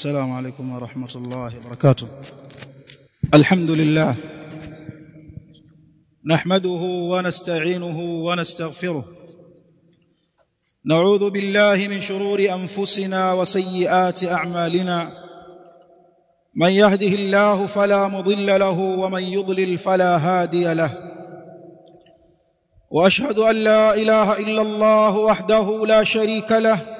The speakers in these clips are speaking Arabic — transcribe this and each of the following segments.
السلام عليكم ورحمة الله وبركاته. الحمد لله نحمده ونستعينه ونستغفره. نعوذ بالله من شرور أنفسنا وسيئات أعمالنا. من يهده الله فلا مضل له ومن يضلل فلا هادي له. وأشهد أن لا إله إلا الله وحده لا شريك له.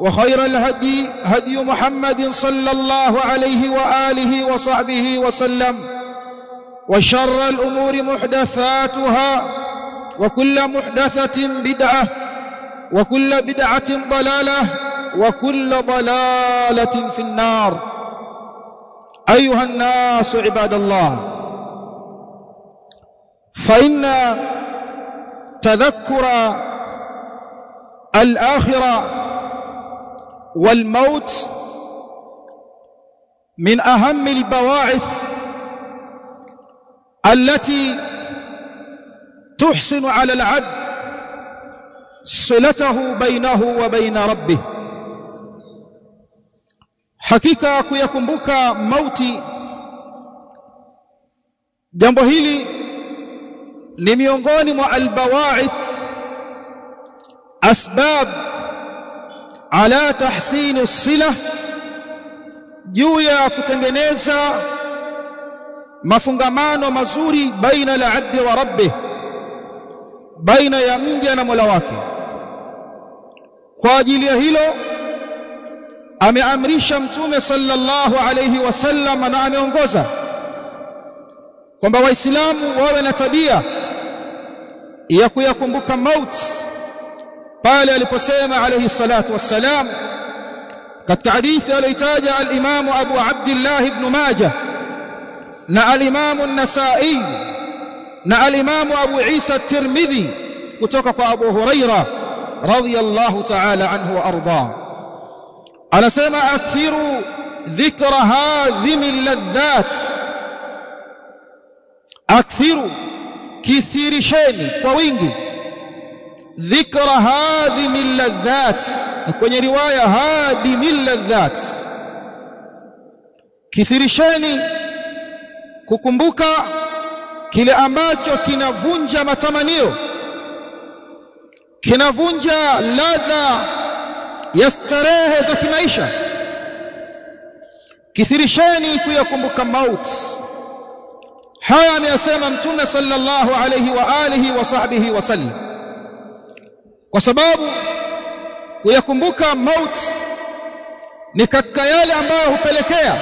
وخير الهدي هدي محمد صلى الله عليه وآله وصحبه وسلم وشر الأمور محدثاتها وكل محدثة بدعة وكل بدعة ضلالة وكل ضلالة في النار. أيها الناس عباد الله فإن تذكر الآخرة والموت من أهم البواعث التي تحسن على العبد صلته بينه وبين ربه. حقيقة كيكumbuka mauti jambo hili ni miongoni mwa albawaith asbab ala tahsini sila juu ya kutengeneza mafungamano mazuri baina la abdi wa rabbi baina ya mja na Mola wake. Kwa ajili ya hilo ameamrisha mtume sallallahu alayhi wasallam na ameongoza kwamba waislamu wawe na tabia ya kuyakumbuka mauti قال لبسيمة عليه الصلاة والسلام قد تعديث ليتاجع الإمام أبو عبد الله بن ماجه نع الإمام النسائي نع الإمام أبو عيسى الترمذي كتوقف أبو هريرة رضي الله تعالى عنه وأرضاه. على سيما أكثر ذكر هذه اللذات. أكثر كثير شيء وينجي dhikra hadhimi ladhat kwenye riwaya hadimi ladhat kithirisheni kukumbuka kile ambacho kinavunja matamanio. Kinavunja ladha ya starehe za kimaisha. Kithirisheni kuyakumbuka mauti haya ameyasema mtume sallallahu alayhi wa alihi wa sahbihi wasallam kwa sababu kuyakumbuka mauti ni katika yale ambayo hupelekea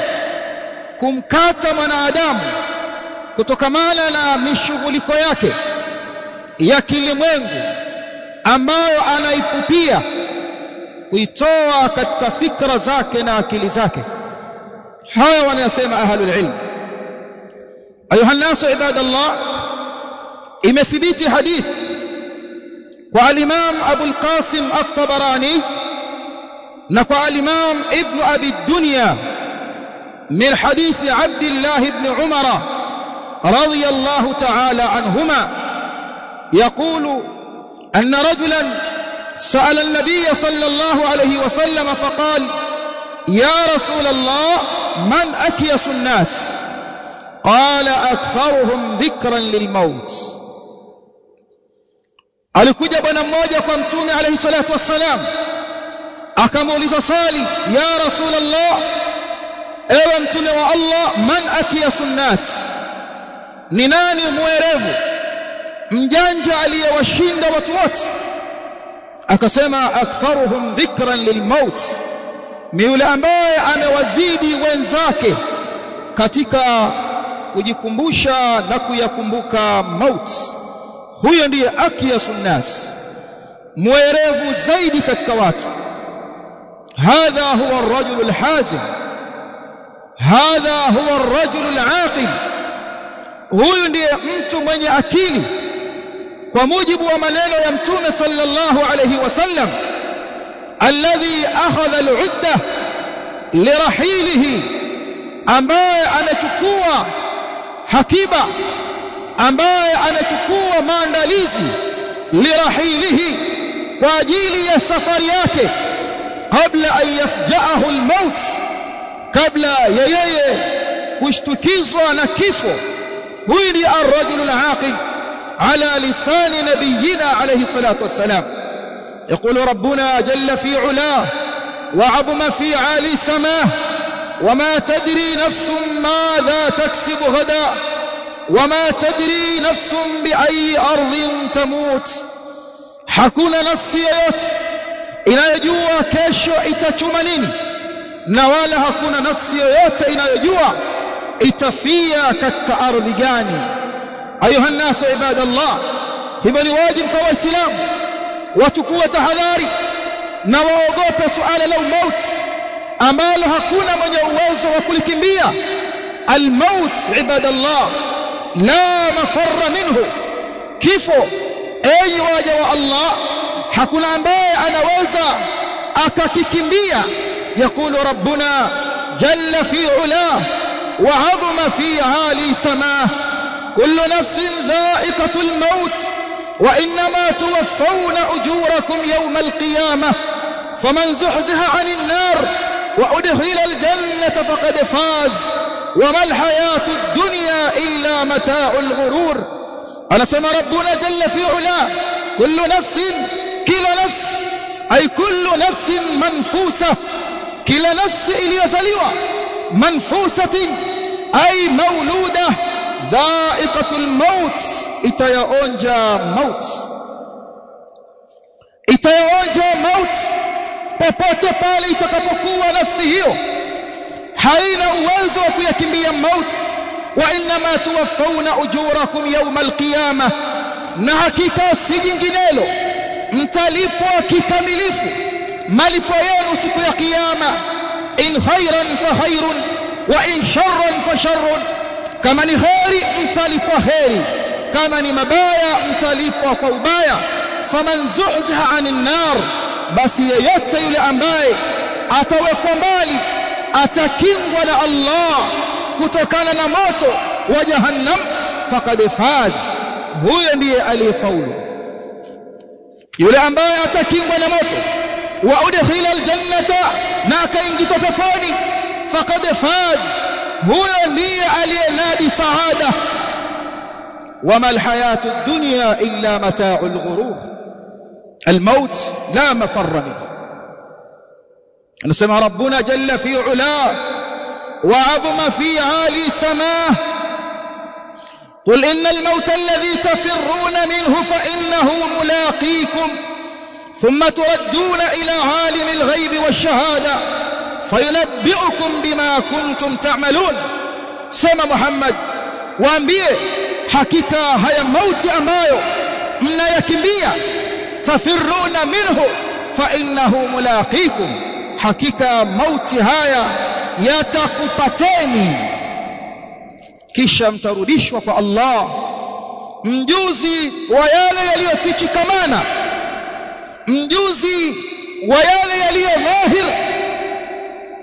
kumkata mwanadamu kutokamana na mishughuliko yake ya kilimwengu ambayo anaipupia kuitoa katika fikra zake na akili zake. Haya wanayasema ahlul ilm. Ayuha nasu ibadallah imethibiti hadith kwa al-imam Abu al-Qasim at-Tabarani na kwa al-imam Ibn Abi Dunya min hadith Abdullah ibn Umar radiyallahu ta'ala anhuma يقول أن رجلا سأل النبي صلى الله عليه وسلم فقال يا رسول الله من أكيس الناس قال أكثرهم ذكرا للموت alikuja bwana mmoja kwa mtume alayhi salatu wassalam akamuuliza swali ya rasulullah mtume wa Allah man akiyasu nnas? Ni nani mwerevu mjanja aliyewashinda watu wote? Akasema aktharuhum dhikran lilmaut ni yule ambaye amewazidi wenzake katika kujikumbusha na kuyakumbuka mauti huyo ndiye akiyasu nnas mwerevu zaidi katika watu. Hadha huwa ar-rajul al-hazim hadha huwa ar-rajul al-aqil huyu ndiye mtu mwenye akili. Kwa mujibu wa maneno ya mtume sallallahu alayhi wasallam alladhi akhadha al-udda lirahilihi ambaye anachukua hakiba ambaye anachukua maandalizi lirahilihi kwa ajili ya safari yake kabla an yafjaahu almaut kabla ya yeye kushtukizwa na kifo huyu ndiye arrajul alaqil ala lisani nabiyina alayhi salatu wassalam يقول ربنا جل في علاه وعظم في عالي سماه وما تدري نفس ماذا تكسب غدا wama tadri nafsun biayi ardhin tamut hakuna nafsi yoyote inayojua kesho itachuma nini na wala hakuna nafsi yoyote inayojua itafia katika ardhi gani. Ayuha nnasu ibadallah hivyo ni wajibu kwa waislamu wachukue tahadhari na waogope suala la umaut ambalo hakuna mwenye uwezo wa kulikimbia. Almaut ibadallah. La mafarra minhu kifo enyi waja wa Allah hakuna ambaye anaweza akakikimbia yakulu rabbuna jalla fi ula wa azma fi ali sama kullu nafsin dha'iqatul maut wa inma tuwaffawna ujurakum yawm alqiyamah faman zuhziha 'anil nar wa udkhila aljannata faqad faz وما الحياة الدنيا إلا متاع الغرور. أنسم ربنا جل في علا كل نفس كل نفس أي كل نفس منفوسة كل نفس إلي سليوة منفوسة أي مولودة ذائقة الموت إتيأونجا موت. إتيأونجا موت popote pale itakapokuwa nafsi haina uwezo wa kuyakimbia mauti wa inma tuwaffawna ujurakum yawm alqiyama na hakika si jinginelo. Mtalipwa kikamilifu malipo yenu siku ya kiyama in khairan fa khairun wa in sharran fa sharrun. Kama ni heri mtalipwa heri kama ni mabaya mtalipwa kwa ubaya. Faman zuhziha anin nar basi yeyote yule ambaye atawekwa mbali atakingwa na Allah kutokana na moto wa jahannam faqad faz huyo ndiye aliyefaulu yule ambaye atakingwa na moto wa udkhila aljannata na akaingizwa peponi faqad faz huyo ndiye aliyenadi saada wama alhayatu ad-dunya illa mata'u al-ghurur الموت لا مفر منه نسمع ربنا جل في علاه وعظم في عالي سماه. قل إن الموت الذي تفرون منه فإنه ملاقيكم ثم تردون إلى عالم الغيب والشهادة فينبئكم بما كنتم تعملون. سمى محمد waambie hakika haya mauti ambayo mnayakimbia tafiruna minhu fa innahu mulaqikum hakika mauti haya yatakupateni kisha mtarudishwa kwa Allah mjuzi wa yale yaliyofichikamana mjuzi wa yale yaliyo dhahir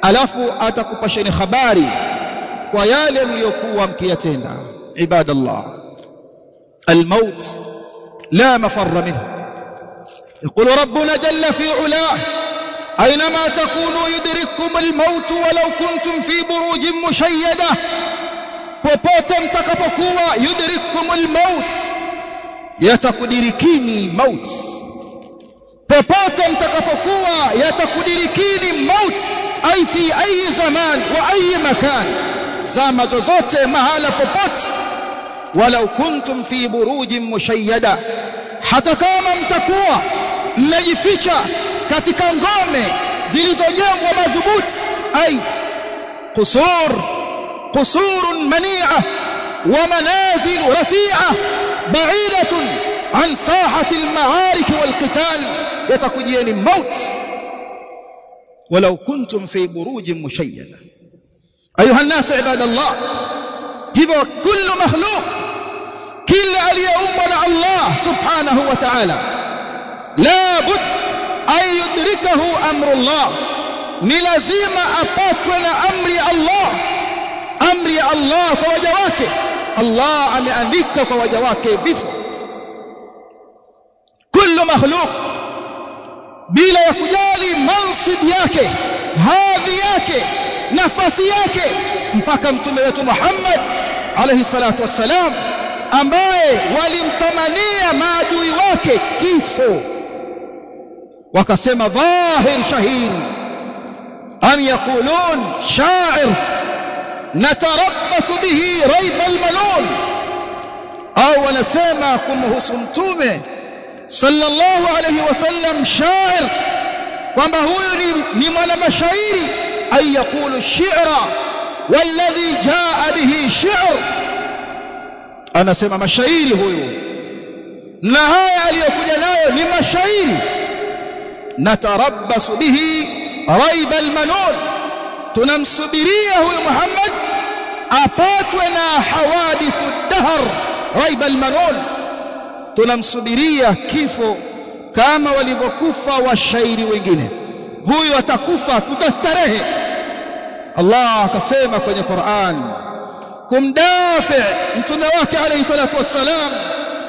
alafu atakupasheni habari kwa yale mliokuwa mkiyatenda ibadallah الموت لا مفر منه يقول ربنا جل في علاه أينما تكونوا يدرككم الموت ولو كنتم في بروج مشيدة popote mtakapokuwa yudrikum almaut yatakudirikini maut popote mtakapokuwa yatakudirikini maut ay fi ayi zaman wa ayi makan zama zozote mahala popote walau kuntum fi burujin mushayyada hata kama mtakuwa mmejificha katika ngome zilizojengwa madhubuti ay qusur qusurun mani'a wa manazil rafi'a ba'idatun an sahati al-ma'arik wal-qital yatakujieni maut walau kuntum fi burujin mushayyada ayuha an-nas ibadallah hivyo kullu makhluq kila aliyeumbwa na Allah subhanahu wa ta'ala la yudrikahu amru Allah ni lazima apatwe na amri ya Allah. Amri ya Allah kwa waja wake. Allah ameandika kwa waja wake vifo. Kullu makhluq. Bila ya kujali mansib yake hadhi yake nafasi yake mpaka mtume wetu Muhammad alayhi salatu wassalam ambaye walimtamania maadui wake kifo wakasema dhahir shahin am yaqulun sha'ir natarabbasu bihi raib almalun. Au wanasema kumhusu mtume sallallahu alayhi wasallam sha'ir kwamba huyu ni, ni mwana mashairi ay yaqulu shi'ra walladhi jaa bihi shi'r. Anasema mashairi huyu. Na haya aliyokuja nayo ni mashairi natarabbasu bihi raiba almanun. Tunamsubiria huyu Muhammad apatwe na hawadithu dahr raib almanun. Tunamsubiria kifo kama walivyokufa washairi wengine. Huyu atakufa tutastarehe Allah akasema kwenye Qur'an kumdafi mtume wake alayhi salatu wassalam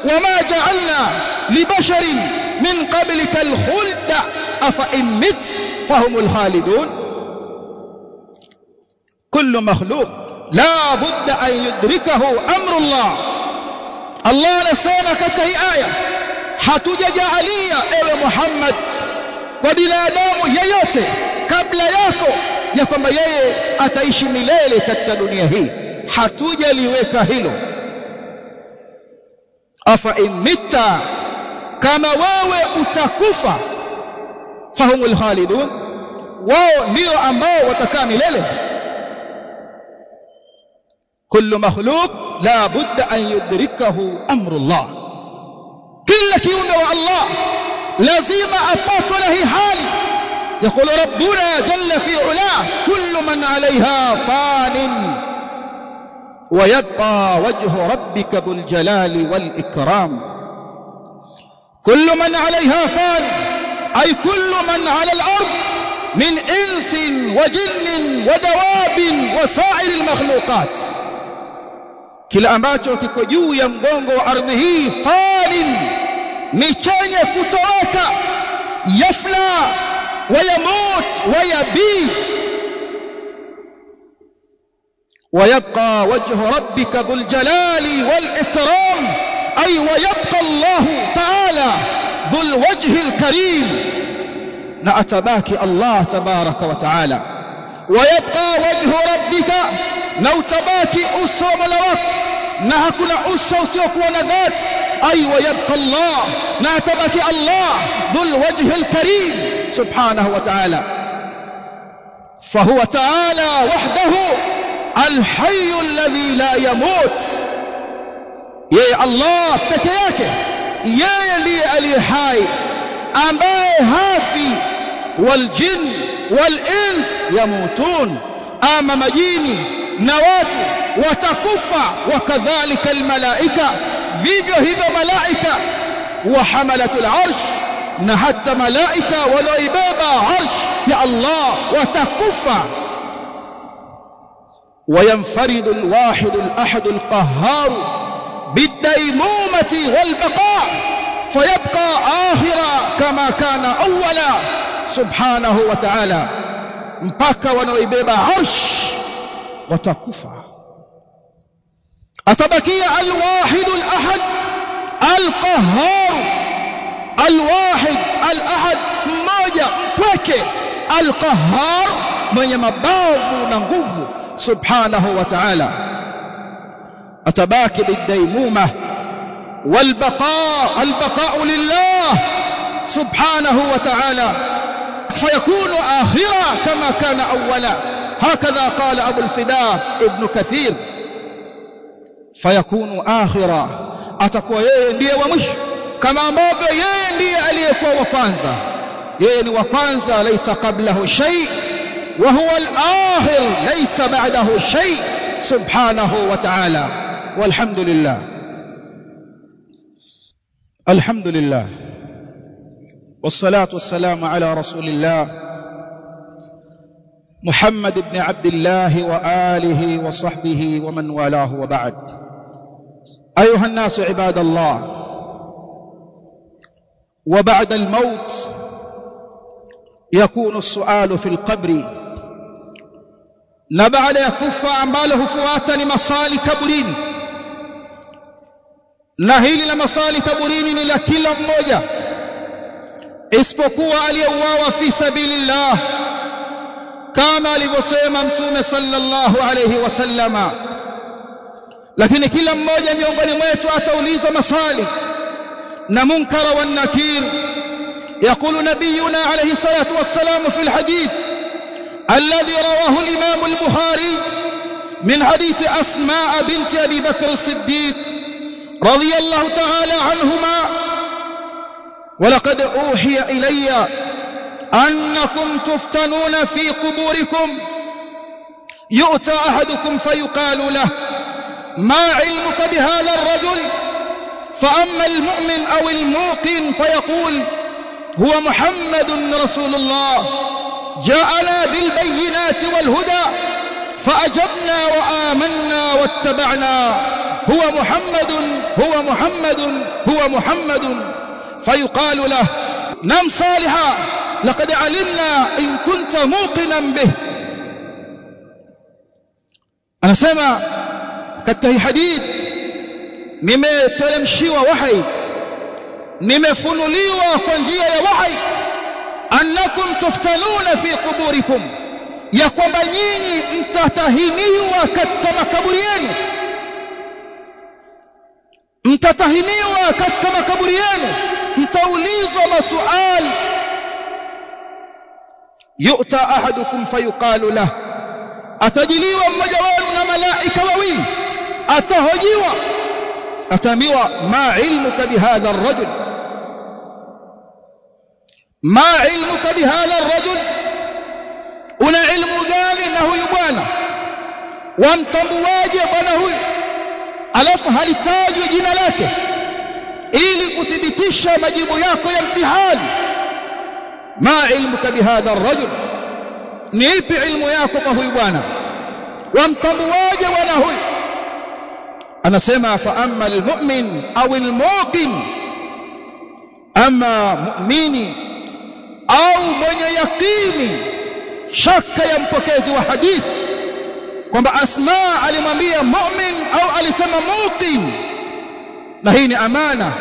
wama ja'alna libasharin من قبلك الخلد. أفإن مت فهم الخالدون. كل مخلوق لا بد أن يدركه أمر الله. الله نسانا كتهي آية. حتجج علي إلى محمد. وبلا دام ييته قبل ياكو. يقوم بيي أتعيش مليلة كتا دنيا هي حتجل ويكهلو أفإن مت kama wewe utakufa fahumul khalidun wao ndio ambao watakaa milele kullu makhluq la budda an yudrikahu amru Allah kila kiumbe wa Allah lazima apatwe na hii hali يقول ربنا جل في علاه كل من عليها فان ويبقى وجه ربك ذو الجلال والإكرام كل من عليها فان أي كل من على الأرض من إنس وجن ودواب وسائر المخلوقات. Kila ambacho kiko juu ya mgongo wa ardhi hii fanin ويموت ويبيد ويبقى وجه ربك ذو الجلال والإكرام أي ويبقى الله تعالى ذو الوجه الكريم. نأتباك الله تبارك وتعالى. ويبقى وجه ربك نوتباك أسو ملوك. نهكنا أسو سيكون ذات أي ويبقى الله نأتباك الله ذو الوجه الكريم سبحانه وتعالى. فهو تعالى وحده الحي الذي لا يموت. يا الله peke yake yeye ndiye aliye hai ambaye hafi waljin walins yamutun ama majini na watu watakufa wakadhalika almalaika vivyo hivyo malaika wa hamalatul arsh na hata malaika wanaoibeba arsh ya Allah watakufa وينفرد الواحد الأحد القهار بالديمومة والبقاء فيبقى آخرا كما كان أولا. سبحانه وتعالى مبكى ونويبب عرش وتكفى أتبكي الواحد الأحد؟ القهار. الواحد الأحد ماجا مبكى القهار من يمباب ونغف سبحانه وتعالى. وتباكي بالديمومة والبقاء البقاء لله سبحانه وتعالى فيكون آخرا كما كان أولا. هكذا قال أبو الفداء ابن كثير. فيكون آخرا. أتكوى يين دي ومش. كما مبابا يين دي أليكوى وقانزا. يين وقانزا ليس قبله شيء وهو الآخر ليس بعده شيء سبحانه وتعالى. Walhamdulillah alhamdulillah والصلاة والسلام على رسول الله محمد بن عبد الله وآله وصحبه ومن والاه وبعد. أيها الناس عباد الله وبعد الموت يكون السؤال في القبر. na baada ya kufa ambalo hufuata ni na hili la masali kaburini ni la kila mmoja isipokuwa aliyeuawa fi sabilillah kama alivyosema mtume sallallahu alayhi wasallama lakini kila mmoja miongoni mwetu ataulizwa maswali na munkara wa nakir يقول نبينا عليه الصلاة والسلام في الحديث الذي رواه الإمام البخاري من حديث أسماء بنت أبي بكر الصديق رضي الله تعالى عنهما. ولقد أوحي إلي أنكم تفتنون في قبوركم. يؤتى أحدكم فيقال له ما علمك بهذا الرجل؟ فأما المؤمن أو الموقن فيقول هو محمد رسول الله. جاءنا بالبينات والهدى فأجبنا وآمنا واتبعنا. huwa Muhammadun huwa Muhammadun huwa Muhammadun fayuqalu lah nam saliha laqad alimna in kunta muqinan bih anasema katika hii hadith nimeteremshiwa wahi nimefunuliwa kwa njia ya wahi annakum tuftanuna fi quburikum ya kwamba nyinyi mtatahiniwa katika makaburi yenu mtatahiniwa katika makaburi yenu mtaulizwa masuali. Yu'ta ahadukum fayuqalu lah atajiliwa mmoja wenu na malaika wawili atahojiwa ataambiwa ma ilmuka bihadha arrajul ma ilmuka bihadha arrajul una ilmu gani na huyu bwana? Wamtambuaje bwana huyu alafu halitajwi jina lake. Ili kuthibitisha majibu yako ya mtihani ma ilmuka bihadha arrajul ni ipi ilmu yako kwa huyu bwana? Wamtambuaje bwana huyu? Anasema fa amma almu'min au almuqin. Ama mu'mini au mwenye yakini shaka ya mpokezi wa hadithi kwamba asma alimwambia mu'min au alisema muqin na hii ni amana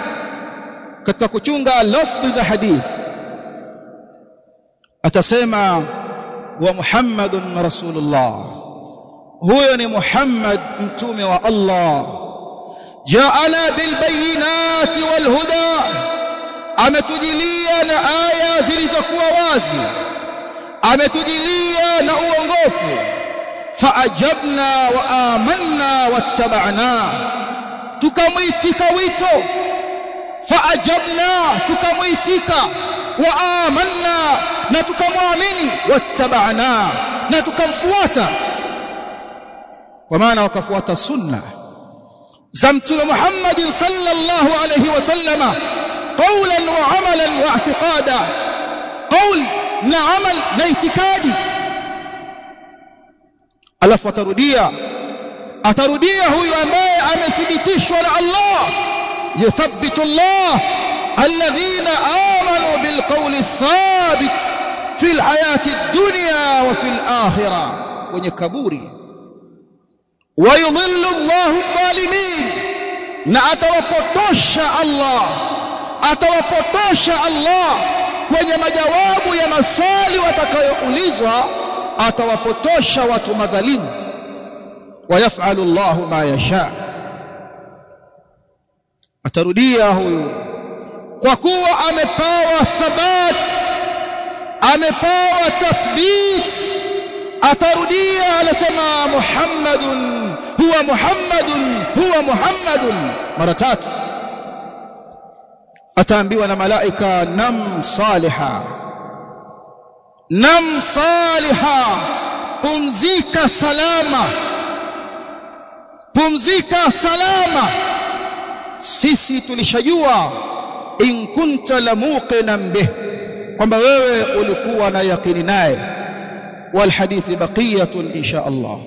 katika kuchunga lafdhi za hadithi atasema wa muhammadun rasulullah. Huyo ni muhammad mtume wa allah. Jaala bilbayinati walhuda ametujilia na aya zilizokuwa wazi. Ametujilia na uongofu فأجبنا وآمنا واتبعنا. تكميتك ويتو. فأجبنا تكميتك وآمنا. نتكمامين واتبعنا. نتكمفواتا ومعنى وكفواتا سنة زمتل محمد صلى الله عليه وسلم قولا وعملا واعتقادا. قول نعمل نيتكادي. Alafu atarudia. Atarudia huyu ambaye amethibitishwa na Allah. Yuthabbitu Allah alladhina amanu bilqawli thabit fi alhayati ad-dunya wa fi al-akhirah wenye kaburi. Wayudhillu Allah adh-dhalimin. Na atawapotosha Allah. Atawapotosha Allah kwenye majawabu ya maswali watakayoulizwa atawapotosha watu madhalimu. Wayafalu Allahu ma yasha. Atarudia huyu. Kwa kuwa amepawa thabat amepawa tathbit atarudia anasema muhammadun huwa muhammadun huwa muhammadun. Mara tatu. Ataambiwa na malaika nam saliha nam saliha pumzika salama. Pumzika salama. Sisi tulishajua in kunta lamuqinan bih kwamba wewe ulikuwa na yakini naye. Wal hadithi baqiyatun insha Allah